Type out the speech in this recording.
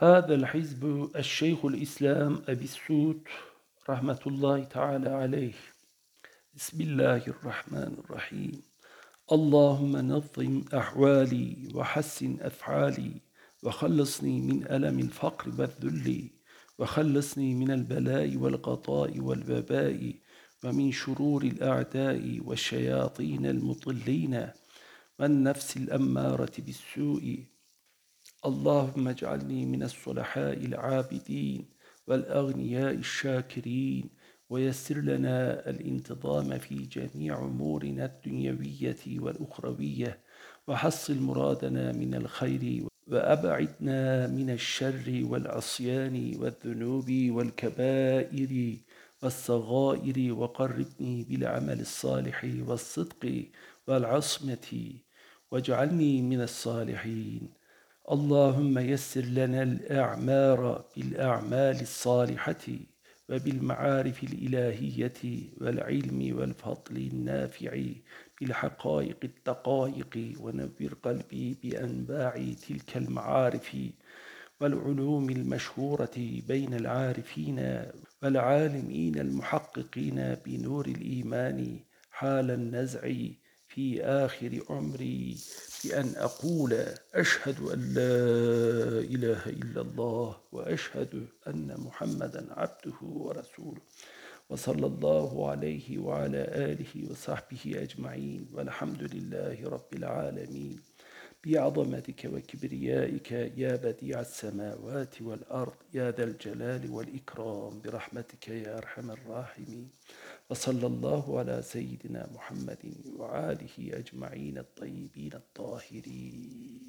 هذا الحزب الشيخ الإسلام أبي السود رحمة الله تعالى عليه. بسم الله الرحمن الرحيم. اللهم نظم أحوالي وحسن أفعالي وخلصني من ألم الفقر والذل وخلصني من البلاء والقطاء والوباء ومن شرور الأعداء والشياطين المضلين والنفس الأمارة بالسوء اللهم اجعلني من الصلحاء العابدين والأغنياء الشاكرين ويسر لنا الانتظام في جميع أمورنا الدنيوية والأخروية وحصل مرادنا من الخير وأبعدنا من الشر والعصيان والذنوب والكبائر والصغائر وقربني بالعمل الصالح والصدق والعصمة واجعلني من الصالحين. اللهم يسر لنا الأعمار بالأعمال الصالحة وبالمعارف الإلهية والعلم والفضل النافع بالحقائق الدقائق ونبر قلبي بأنباع تلك المعارف والعلوم المشهورة بين العارفين والعالمين المحققين بنور الإيمان حال النزع في آخر عمري بأن أقول أشهد أن لا إله إلا الله وأشهد أن محمدا عبده ورسوله وصلى الله عليه وعلى آله وصحبه أجمعين والحمد لله رب العالمين. بعظمتك وكبريائك يا بديع السماوات والأرض يا ذا الجلال والإكرام برحمتك يا أرحم الراحمين. وصلى الله على سيدنا محمد وعاله أجمعين الطيبين الطاهرين.